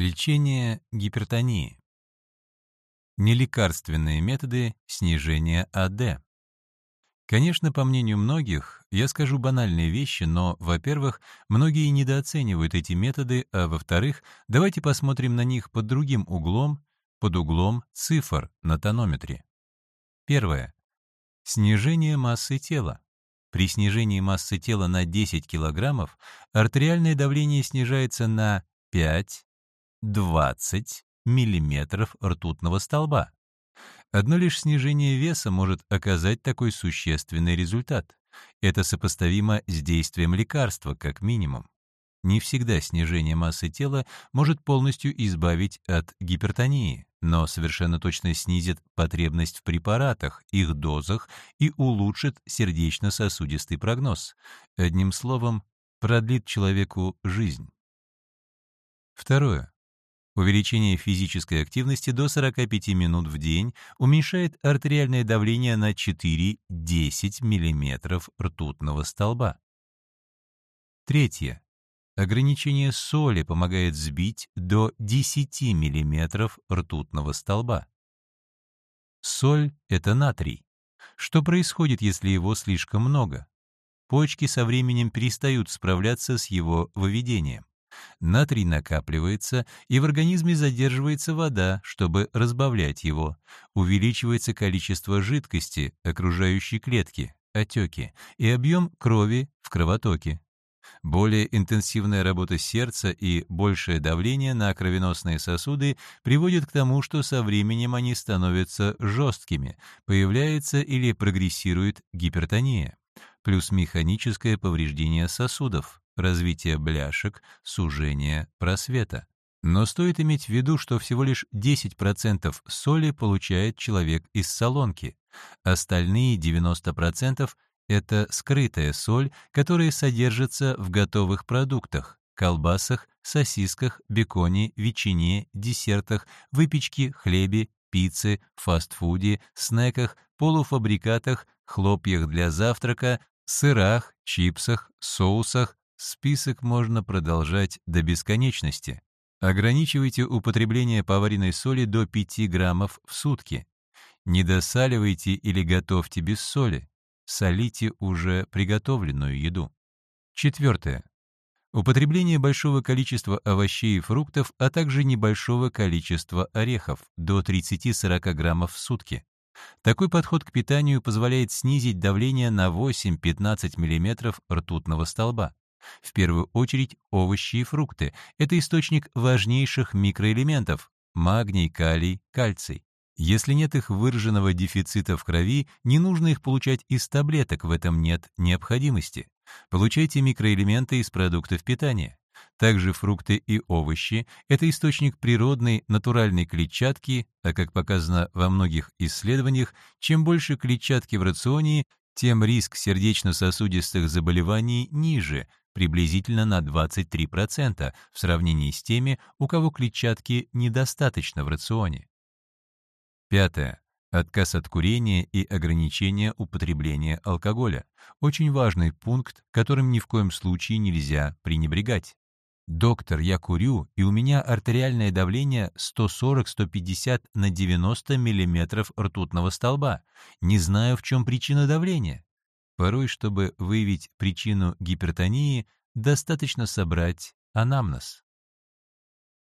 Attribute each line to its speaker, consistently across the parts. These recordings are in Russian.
Speaker 1: Лечение гипертонии. Нелекарственные методы снижения АД. Конечно, по мнению многих, я скажу банальные вещи, но, во-первых, многие недооценивают эти методы, а во-вторых, давайте посмотрим на них под другим углом, под углом цифр на тонометре. Первое. Снижение массы тела. При снижении массы тела на 10 кг артериальное давление снижается на 5, 20 миллиметров ртутного столба. Одно лишь снижение веса может оказать такой существенный результат. Это сопоставимо с действием лекарства, как минимум. Не всегда снижение массы тела может полностью избавить от гипертонии, но совершенно точно снизит потребность в препаратах, их дозах и улучшит сердечно-сосудистый прогноз. Одним словом, продлит человеку жизнь. Второе. Увеличение физической активности до 45 минут в день уменьшает артериальное давление на 4-10 мм ртутного столба. Третье. Ограничение соли помогает сбить до 10 мм ртутного столба. Соль — это натрий. Что происходит, если его слишком много? Почки со временем перестают справляться с его выведением. Натрий накапливается, и в организме задерживается вода, чтобы разбавлять его. Увеличивается количество жидкости, окружающей клетки, отеки, и объем крови в кровотоке. Более интенсивная работа сердца и большее давление на кровеносные сосуды приводит к тому, что со временем они становятся жесткими, появляется или прогрессирует гипертония, плюс механическое повреждение сосудов развитие бляшек, сужение просвета. Но стоит иметь в виду, что всего лишь 10% соли получает человек из солонки. Остальные 90% — это скрытая соль, которая содержится в готовых продуктах — колбасах, сосисках, беконе, ветчине, десертах, выпечке, хлебе, пицце, фастфуде, снеках, полуфабрикатах, хлопьях для завтрака, сырах, чипсах, соусах, Список можно продолжать до бесконечности. Ограничивайте употребление поваренной соли до 5 граммов в сутки. Не досаливайте или готовьте без соли. Солите уже приготовленную еду. Четвертое. Употребление большого количества овощей и фруктов, а также небольшого количества орехов, до 30-40 граммов в сутки. Такой подход к питанию позволяет снизить давление на 8-15 мм ртутного столба. В первую очередь овощи и фрукты — это источник важнейших микроэлементов — магний, калий, кальций. Если нет их выраженного дефицита в крови, не нужно их получать из таблеток, в этом нет необходимости. Получайте микроэлементы из продуктов питания. Также фрукты и овощи — это источник природной натуральной клетчатки, а как показано во многих исследованиях, чем больше клетчатки в рационе, тем риск сердечно-сосудистых заболеваний ниже, приблизительно на 23% в сравнении с теми, у кого клетчатки недостаточно в рационе. Пятое. Отказ от курения и ограничение употребления алкоголя. Очень важный пункт, которым ни в коем случае нельзя пренебрегать. «Доктор, я курю, и у меня артериальное давление 140-150 на 90 мм ртутного столба. Не знаю, в чем причина давления. Порой, чтобы выявить причину гипертонии, достаточно собрать анамнез.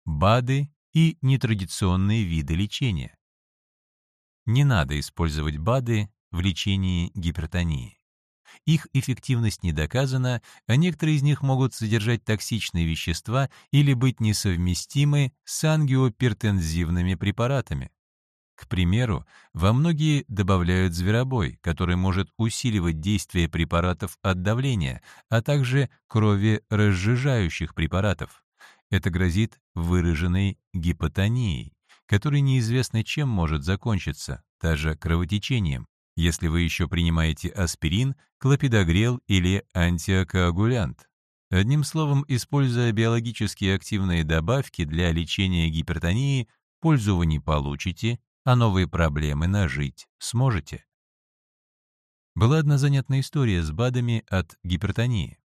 Speaker 1: БАДы и нетрадиционные виды лечения. Не надо использовать БАДы в лечении гипертонии. Их эффективность не доказана, а некоторые из них могут содержать токсичные вещества или быть несовместимы с ангиопертензивными препаратами. К примеру, во многие добавляют зверобой, который может усиливать действие препаратов от давления, а также крови разжижающих препаратов. Это грозит выраженной гипотонией, которая неизвестно чем может закончиться, даже кровотечением, если вы еще принимаете аспирин, клопидогрел или антикоагулянт. Одним словом, используя биологически активные добавки для лечения гипертонии, пользу вы не получите, а новые проблемы нажить сможете. Была одна занятная история с БАДами от гипертонии.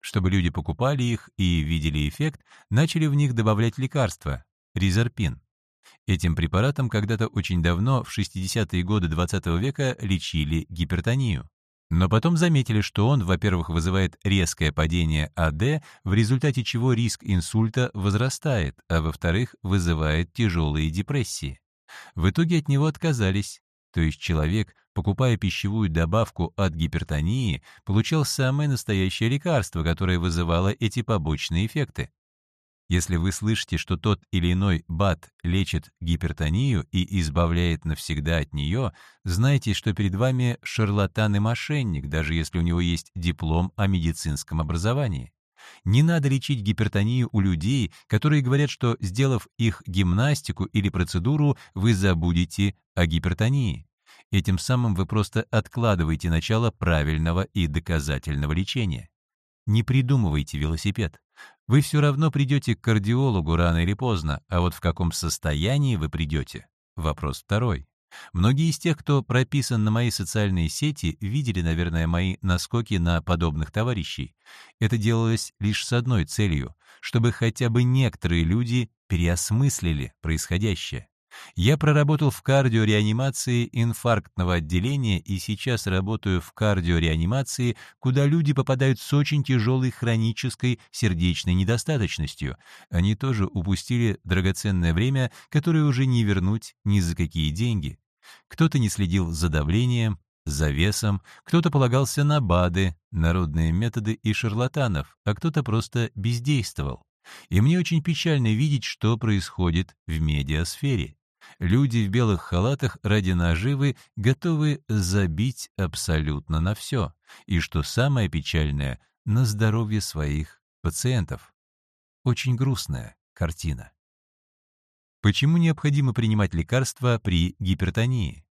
Speaker 1: Чтобы люди покупали их и видели эффект, начали в них добавлять лекарства – ризорпин. Этим препаратом когда-то очень давно, в 60-е годы XX -го века, лечили гипертонию. Но потом заметили, что он, во-первых, вызывает резкое падение АД, в результате чего риск инсульта возрастает, а во-вторых, вызывает тяжелые депрессии. В итоге от него отказались, то есть человек, покупая пищевую добавку от гипертонии, получал самое настоящее лекарство, которое вызывало эти побочные эффекты. Если вы слышите, что тот или иной БАД лечит гипертонию и избавляет навсегда от нее, знайте, что перед вами шарлатан и мошенник, даже если у него есть диплом о медицинском образовании. Не надо лечить гипертонию у людей, которые говорят, что, сделав их гимнастику или процедуру, вы забудете о гипертонии. Этим самым вы просто откладываете начало правильного и доказательного лечения. Не придумывайте велосипед. Вы все равно придете к кардиологу рано или поздно, а вот в каком состоянии вы придете — вопрос второй. Многие из тех, кто прописан на мои социальные сети, видели, наверное, мои наскоки на подобных товарищей. Это делалось лишь с одной целью — чтобы хотя бы некоторые люди переосмыслили происходящее. Я проработал в кардиореанимации инфарктного отделения и сейчас работаю в кардиореанимации, куда люди попадают с очень тяжелой хронической сердечной недостаточностью. Они тоже упустили драгоценное время, которое уже не вернуть ни за какие деньги. Кто-то не следил за давлением, за весом, кто-то полагался на БАДы, народные методы и шарлатанов, а кто-то просто бездействовал. И мне очень печально видеть, что происходит в медиасфере. Люди в белых халатах ради наживы готовы забить абсолютно на все. И что самое печальное, на здоровье своих пациентов. Очень грустная картина. Почему необходимо принимать лекарства при гипертонии?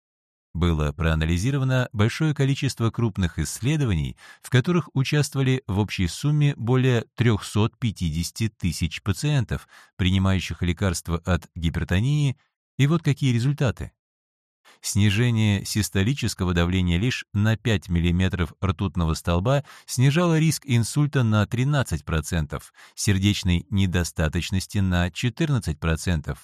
Speaker 1: Было проанализировано большое количество крупных исследований, в которых участвовали в общей сумме более 350 тысяч пациентов, принимающих лекарства от гипертонии и вот какие результаты. Снижение систолического давления лишь на 5 мм ртутного столба снижало риск инсульта на 13%, сердечной недостаточности на 14%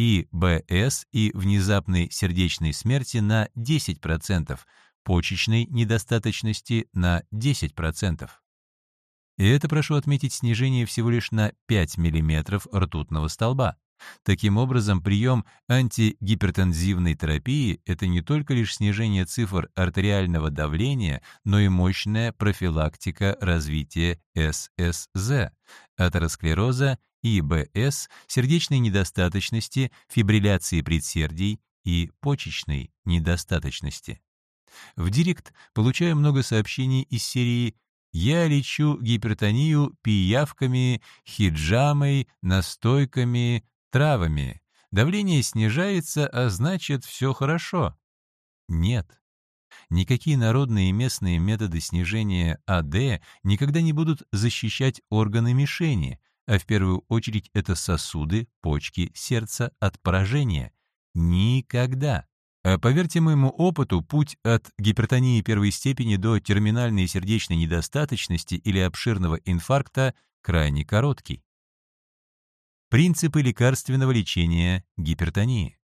Speaker 1: и БС и внезапной сердечной смерти на 10%, почечной недостаточности на 10%. И это, прошу отметить, снижение всего лишь на 5 мм ртутного столба. Таким образом, прием антигипертензивной терапии – это не только лишь снижение цифр артериального давления, но и мощная профилактика развития ССЗ, атеросклероза, ИБС, сердечной недостаточности, фибрилляции предсердий и почечной недостаточности. В Директ получаю много сообщений из серии «Я лечу гипертонию пиявками, хиджамой, настойками, травами. Давление снижается, а значит, все хорошо. Нет. Никакие народные и местные методы снижения АД никогда не будут защищать органы мишени, а в первую очередь это сосуды, почки, сердце от поражения. Никогда. А поверьте моему опыту, путь от гипертонии первой степени до терминальной сердечной недостаточности или обширного инфаркта крайне короткий. Принципы лекарственного лечения гипертонии.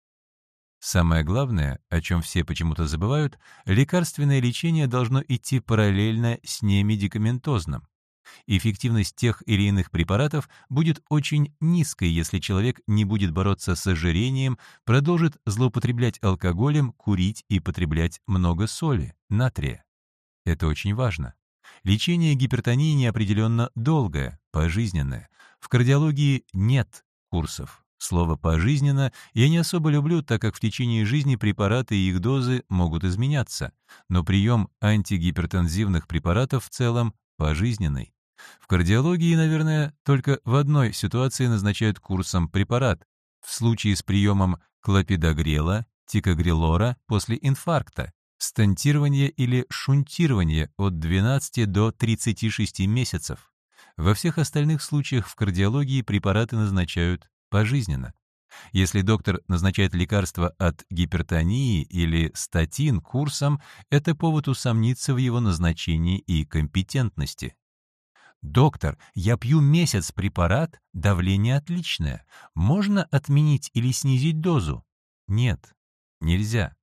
Speaker 1: Самое главное, о чем все почему-то забывают, лекарственное лечение должно идти параллельно с немедикаментозным. Эффективность тех или иных препаратов будет очень низкой, если человек не будет бороться с ожирением, продолжит злоупотреблять алкоголем, курить и потреблять много соли, натрия. Это очень важно. Лечение гипертонии неопределенно долгое, пожизненное. В кардиологии нет курсов. Слово «пожизненно» я не особо люблю, так как в течение жизни препараты и их дозы могут изменяться, но прием антигипертензивных препаратов в целом пожизненный. В кардиологии, наверное, только в одной ситуации назначают курсом препарат. В случае с приемом клопидогрела, тикогрелора после инфаркта, стентирование или шунтирование от 12 до 36 месяцев. Во всех остальных случаях в кардиологии препараты назначают пожизненно. Если доктор назначает лекарство от гипертонии или статин курсом, это повод усомниться в его назначении и компетентности. «Доктор, я пью месяц препарат, давление отличное. Можно отменить или снизить дозу?» Нет, нельзя.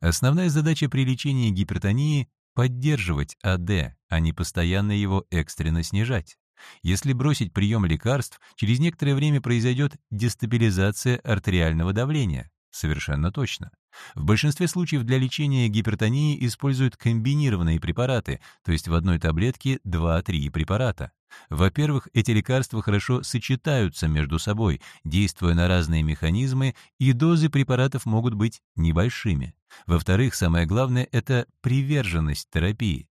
Speaker 1: Основная задача при лечении гипертонии — поддерживать АД, а не постоянно его экстренно снижать. Если бросить прием лекарств, через некоторое время произойдет дестабилизация артериального давления. Совершенно точно. В большинстве случаев для лечения гипертонии используют комбинированные препараты, то есть в одной таблетке 2-3 препарата. Во-первых, эти лекарства хорошо сочетаются между собой, действуя на разные механизмы, и дозы препаратов могут быть небольшими. Во-вторых, самое главное — это приверженность терапии.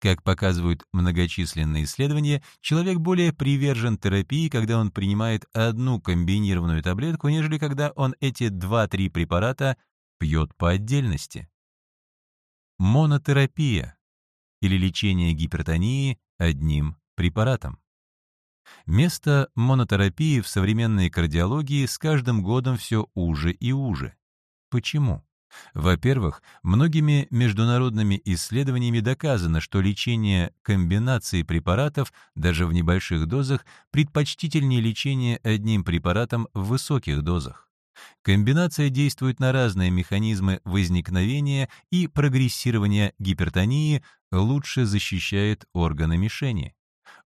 Speaker 1: Как показывают многочисленные исследования, человек более привержен терапии, когда он принимает одну комбинированную таблетку, нежели когда он эти 2-3 препарата пьет по отдельности. Монотерапия или лечение гипертонии одним препаратом. Место монотерапии в современной кардиологии с каждым годом все уже и уже. Почему? Во-первых, многими международными исследованиями доказано, что лечение комбинацией препаратов, даже в небольших дозах, предпочтительнее лечения одним препаратом в высоких дозах. Комбинация действует на разные механизмы возникновения и прогрессирования гипертонии, лучше защищает органы мишени.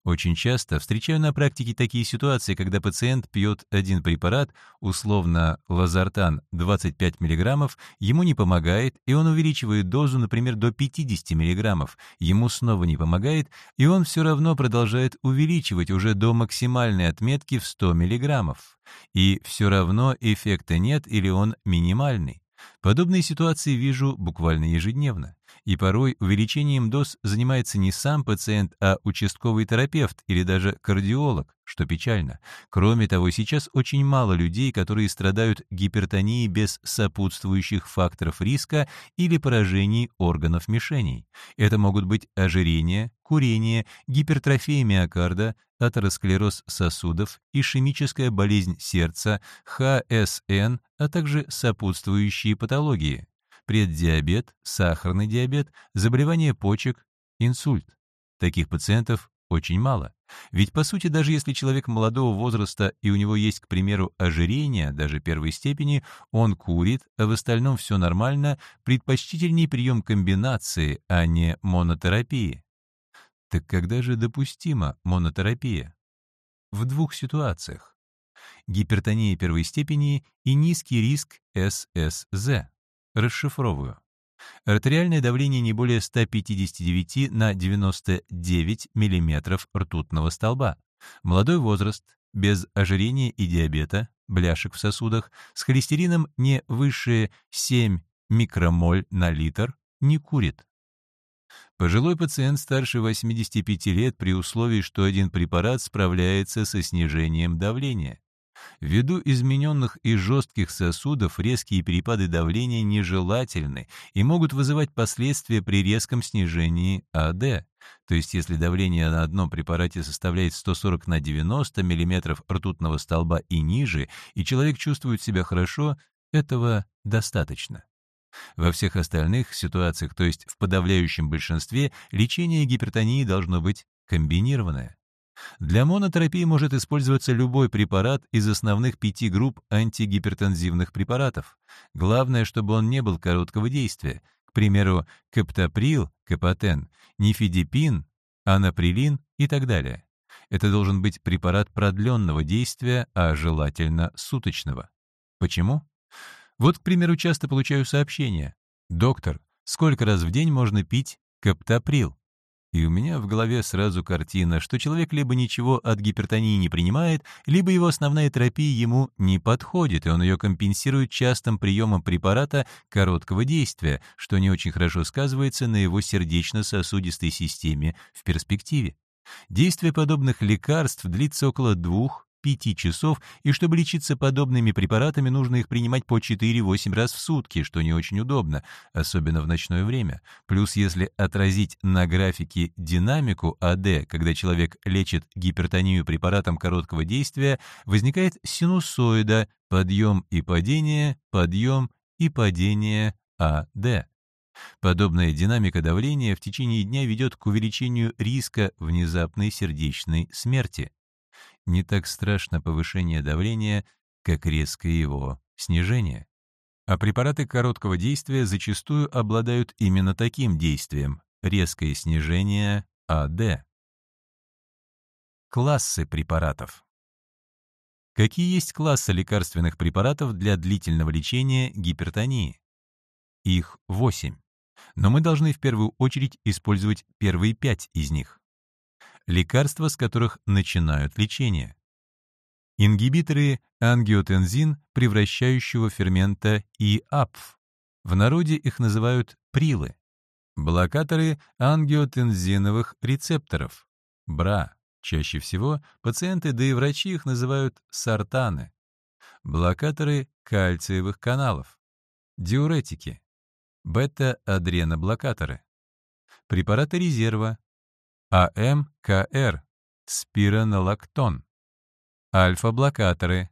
Speaker 1: Очень часто встречаю на практике такие ситуации, когда пациент пьет один препарат, условно лазартан 25 мг, ему не помогает, и он увеличивает дозу, например, до 50 мг, ему снова не помогает, и он все равно продолжает увеличивать уже до максимальной отметки в 100 мг. И все равно эффекта нет или он минимальный. Подобные ситуации вижу буквально ежедневно. И порой увеличением доз занимается не сам пациент, а участковый терапевт или даже кардиолог, что печально. Кроме того, сейчас очень мало людей, которые страдают гипертонией без сопутствующих факторов риска или поражений органов мишеней. Это могут быть ожирение, курение, гипертрофия миокарда, атеросклероз сосудов, ишемическая болезнь сердца, ХСН, а также сопутствующие патологии преддиабет, сахарный диабет, заболевания почек, инсульт. Таких пациентов очень мало. Ведь, по сути, даже если человек молодого возраста и у него есть, к примеру, ожирение, даже первой степени, он курит, а в остальном все нормально, предпочтительней прием комбинации, а не монотерапии. Так когда же допустима монотерапия? В двух ситуациях. Гипертония первой степени и низкий риск ССЗ. Расшифровываю. Артериальное давление не более 159 на 99 мм ртутного столба. Молодой возраст, без ожирения и диабета, бляшек в сосудах, с холестерином не выше 7 микромоль на литр, не курит. Пожилой пациент старше 85 лет при условии, что один препарат справляется со снижением давления. Ввиду измененных и жестких сосудов резкие перепады давления нежелательны и могут вызывать последствия при резком снижении АД. То есть если давление на одном препарате составляет 140 на 90 мм ртутного столба и ниже, и человек чувствует себя хорошо, этого достаточно. Во всех остальных ситуациях, то есть в подавляющем большинстве, лечение гипертонии должно быть комбинированное. Для монотерапии может использоваться любой препарат из основных пяти групп антигипертензивных препаратов. Главное, чтобы он не был короткого действия. К примеру, каптоприл, капотен, нифидипин, анаприлин и так далее. Это должен быть препарат продленного действия, а желательно суточного. Почему? Вот, к примеру, часто получаю сообщение. «Доктор, сколько раз в день можно пить каптоприл?» И у меня в голове сразу картина, что человек либо ничего от гипертонии не принимает, либо его основная терапия ему не подходит, и он ее компенсирует частым приемом препарата короткого действия, что не очень хорошо сказывается на его сердечно-сосудистой системе в перспективе. Действие подобных лекарств длится около двух 5 часов, и чтобы лечиться подобными препаратами, нужно их принимать по 4-8 раз в сутки, что не очень удобно, особенно в ночное время. Плюс, если отразить на графике динамику АД, когда человек лечит гипертонию препаратом короткого действия, возникает синусоида, подъем и падение, подъем и падение АД. Подобная динамика давления в течение дня ведет к увеличению риска внезапной сердечной смерти. Не так страшно повышение давления, как резкое его снижение. А препараты короткого действия зачастую обладают именно таким действием — резкое снижение АД. Классы препаратов. Какие есть классы лекарственных препаратов для длительного лечения гипертонии? Их восемь. Но мы должны в первую очередь использовать первые пять из них. Лекарства, с которых начинают лечение. Ингибиторы ангиотензин, превращающего фермента ИАПФ. В народе их называют прилы. Блокаторы ангиотензиновых рецепторов. БРА. Чаще всего пациенты, да и врачи их называют сартаны. Блокаторы кальциевых каналов. Диуретики. Бета-адреноблокаторы. Препараты резерва. АМКР. Спиронолактон альфа-блокаторы,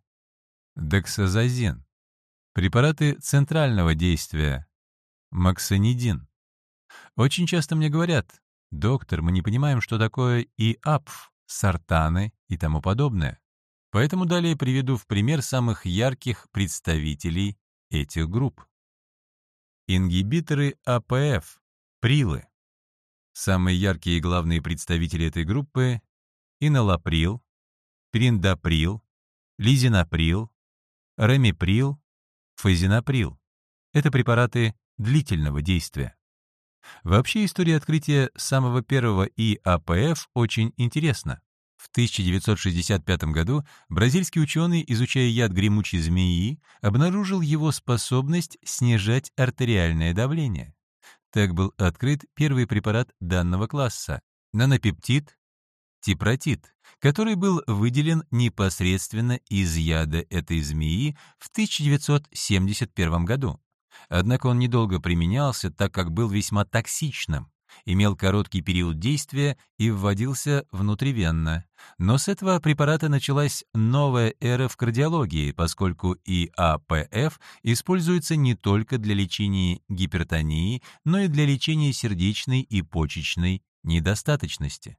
Speaker 1: дексазозин, препараты центрального действия, максонидин. Очень часто мне говорят, доктор, мы не понимаем, что такое ИАПФ, сартаны и тому подобное. Поэтому далее приведу в пример самых ярких представителей этих групп. Ингибиторы АПФ, прилы. Самые яркие и главные представители этой группы — инолаприл, Пириндаприл, лизинаприл, ремиприл, фазинаприл. Это препараты длительного действия. Вообще история открытия самого первого ИАПФ очень интересна. В 1965 году бразильский ученый, изучая яд гремучей змеи, обнаружил его способность снижать артериальное давление. Так был открыт первый препарат данного класса — нанопептид типротид, который был выделен непосредственно из яда этой змеи в 1971 году. Однако он недолго применялся, так как был весьма токсичным, имел короткий период действия и вводился внутривенно. Но с этого препарата началась новая эра в кардиологии, поскольку ИАПФ используется не только для лечения гипертонии, но и для лечения сердечной и почечной недостаточности.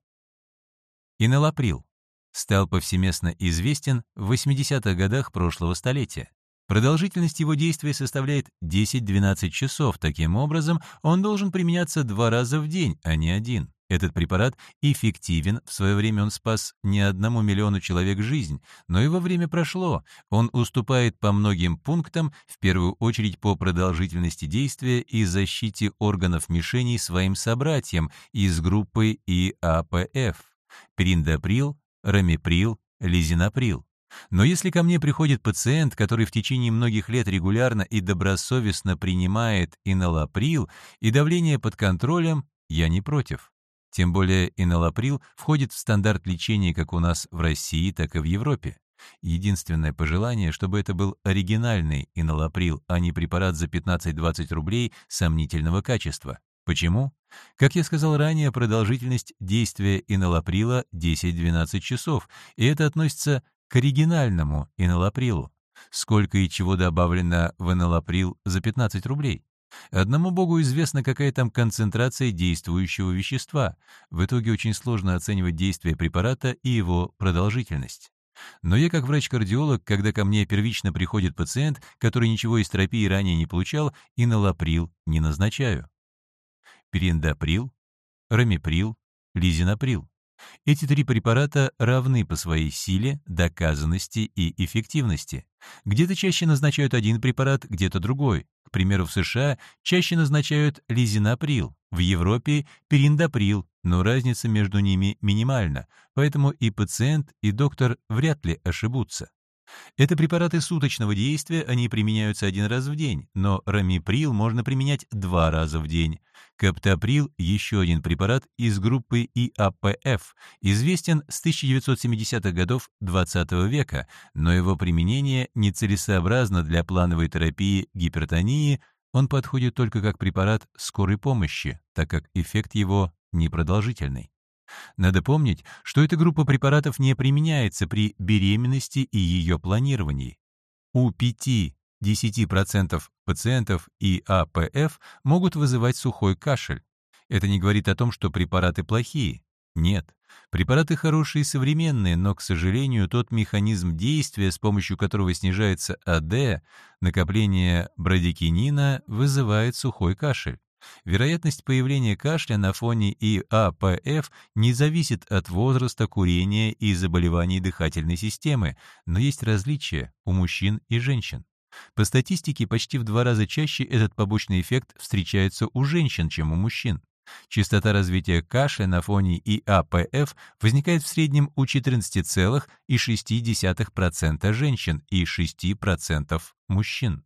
Speaker 1: Инелаприл стал повсеместно известен в 80-х годах прошлого столетия. Продолжительность его действия составляет 10-12 часов. Таким образом, он должен применяться два раза в день, а не один. Этот препарат эффективен, в свое время он спас не одному миллиону человек жизнь, но его время прошло. Он уступает по многим пунктам, в первую очередь по продолжительности действия и защите органов мишеней своим собратьям из группы ИАПФ периндаприл, рамиприл, лизинаприл. Но если ко мне приходит пациент, который в течение многих лет регулярно и добросовестно принимает иналаприл и давление под контролем, я не против. Тем более иналаприл входит в стандарт лечения как у нас в России, так и в Европе. Единственное пожелание, чтобы это был оригинальный иналаприл, а не препарат за 15-20 рублей сомнительного качества. Почему? Как я сказал ранее, продолжительность действия инолаприла 10-12 часов, и это относится к оригинальному инолаприлу. Сколько и чего добавлено в инолаприл за 15 рублей? Одному богу известно, какая там концентрация действующего вещества. В итоге очень сложно оценивать действие препарата и его продолжительность. Но я, как врач-кардиолог, когда ко мне первично приходит пациент, который ничего из терапии ранее не получал, инолаприл не назначаю периндаприл, рамиприл, лизинаприл. Эти три препарата равны по своей силе, доказанности и эффективности. Где-то чаще назначают один препарат, где-то другой. К примеру, в США чаще назначают лизинаприл, в Европе — периндаприл, но разница между ними минимальна, поэтому и пациент, и доктор вряд ли ошибутся. Это препараты суточного действия, они применяются один раз в день, но рамиприл можно применять два раза в день. Каптоприл – еще один препарат из группы ИАПФ, известен с 1970-х годов XX -го века, но его применение нецелесообразно для плановой терапии гипертонии, он подходит только как препарат скорой помощи, так как эффект его непродолжительный. Надо помнить, что эта группа препаратов не применяется при беременности и ее планировании. У 5-10 10% пациентов ИАПФ могут вызывать сухой кашель. Это не говорит о том, что препараты плохие. Нет, препараты хорошие и современные, но, к сожалению, тот механизм действия, с помощью которого снижается АД, накопление брадикинина, вызывает сухой кашель. Вероятность появления кашля на фоне ИАПФ не зависит от возраста, курения и заболеваний дыхательной системы, но есть различия у мужчин и женщин. По статистике, почти в два раза чаще этот побочный эффект встречается у женщин, чем у мужчин. Частота развития кашля на фоне ИАПФ возникает в среднем у 14,6% женщин и 6% мужчин.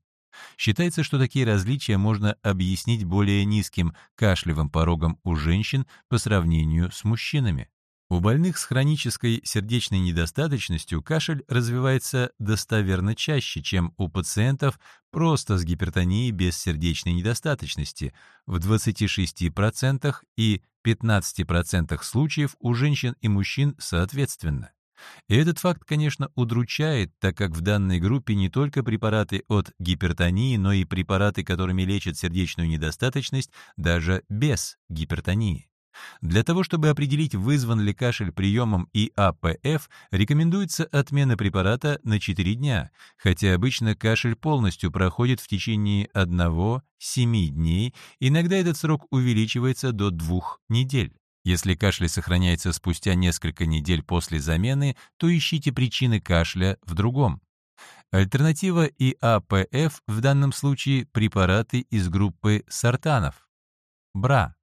Speaker 1: Считается, что такие различия можно объяснить более низким кашлевым порогом у женщин по сравнению с мужчинами. У больных с хронической сердечной недостаточностью кашель развивается достоверно чаще, чем у пациентов просто с гипертонией без сердечной недостаточности, в 26% и 15% случаев у женщин и мужчин соответственно. И этот факт, конечно, удручает, так как в данной группе не только препараты от гипертонии, но и препараты, которыми лечат сердечную недостаточность, даже без гипертонии. Для того, чтобы определить, вызван ли кашель приемом ИАПФ, рекомендуется отмена препарата на 4 дня, хотя обычно кашель полностью проходит в течение 1-7 дней, иногда этот срок увеличивается до 2 недель. Если кашель сохраняется спустя несколько недель после замены, то ищите причины кашля в другом. Альтернатива ИАПФ в данном случае препараты из группы сортанов. БРА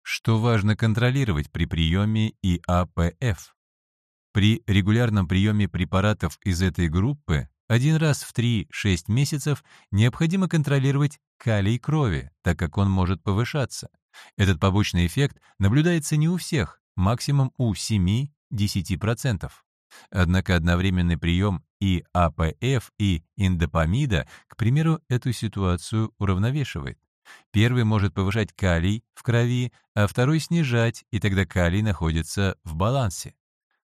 Speaker 1: что важно контролировать при приеме ИАПФ? При регулярном приеме препаратов из этой группы один раз в 3-6 месяцев необходимо контролировать калий крови, так как он может повышаться. Этот побочный эффект наблюдается не у всех, максимум у 7-10%. Однако одновременный прием и АПФ, и индопамида, к примеру, эту ситуацию уравновешивает. Первый может повышать калий в крови, а второй снижать, и тогда калий находится в балансе.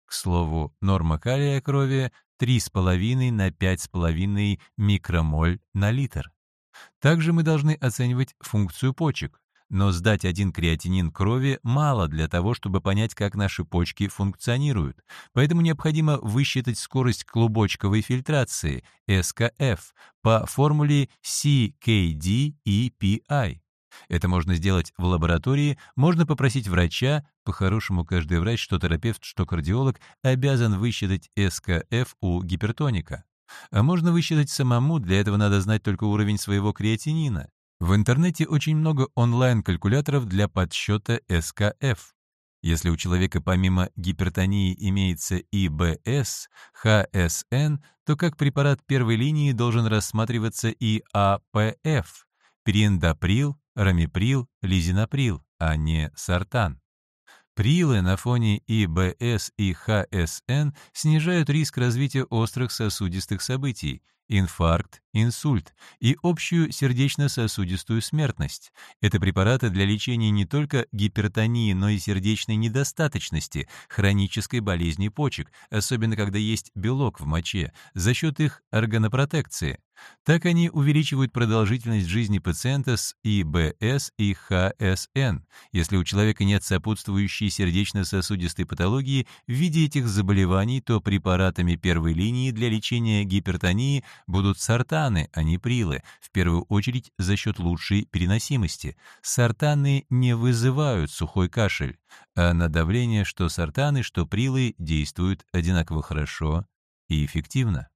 Speaker 1: К слову, норма калия крови 3,5 на 5,5 микромоль на литр. Также мы должны оценивать функцию почек. Но сдать один креатинин крови мало для того, чтобы понять, как наши почки функционируют. Поэтому необходимо высчитать скорость клубочковой фильтрации, СКФ, по формуле CKD-EPI. Это можно сделать в лаборатории, можно попросить врача, по-хорошему каждый врач, что терапевт, что кардиолог, обязан высчитать СКФ у гипертоника. А можно высчитать самому, для этого надо знать только уровень своего креатинина. В интернете очень много онлайн-калькуляторов для подсчета СКФ. Если у человека помимо гипертонии имеется ИБС, ХСН, то как препарат первой линии должен рассматриваться и АПФ, периндаприл, рамиприл, лизинаприл, а не сортан. Прилы на фоне ИБС и ХСН снижают риск развития острых сосудистых событий, инфаркт, инсульт и общую сердечно-сосудистую смертность. Это препараты для лечения не только гипертонии, но и сердечной недостаточности, хронической болезни почек, особенно когда есть белок в моче, за счет их органопротекции. Так они увеличивают продолжительность жизни пациента с ИБС и ХСН, если у человека нет сопутствующей сердечно-сосудистой патологии в виде этих заболеваний, то препаратами первой линии для лечения гипертонии будут сортаны, а не прилы, в первую очередь за счет лучшей переносимости. Сортаны не вызывают сухой кашель, а на давление что сортаны, что прилы действуют одинаково хорошо и эффективно.